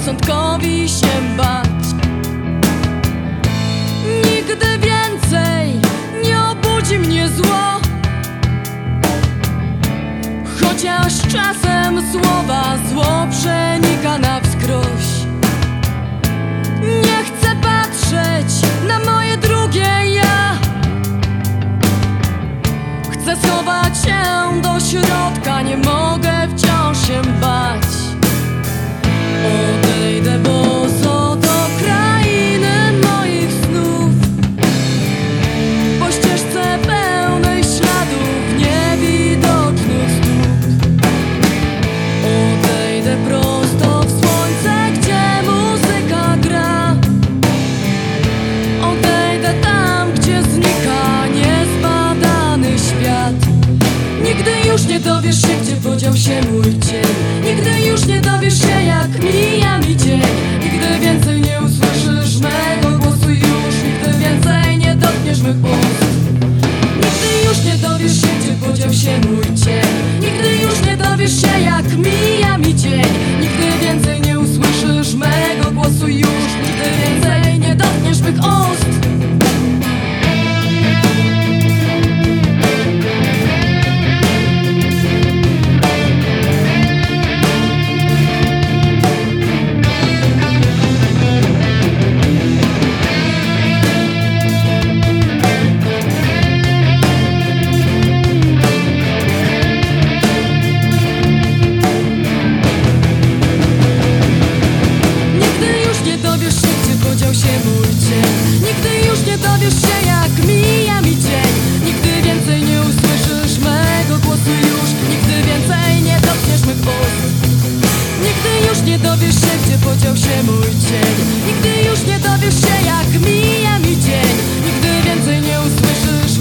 rozsądkowi się bać. Nigdy więcej nie obudzi mnie zło. Chociaż czasem słowa zło przenika na wskroś. Nie chcę patrzeć na moje drugie ja. Chcę schować się do środka, nie mogę wciąż się bać podział się mój cień Nigdy już nie dowiesz się, jak mija mi dzień. Nigdy więcej nie usłyszysz mego głosu już Nigdy więcej nie dotkniesz mych ust dowiesz się, gdzie podział się mój cień. Nigdy już nie dowiesz się, jak mija mi dzień. Nigdy więcej nie usłyszysz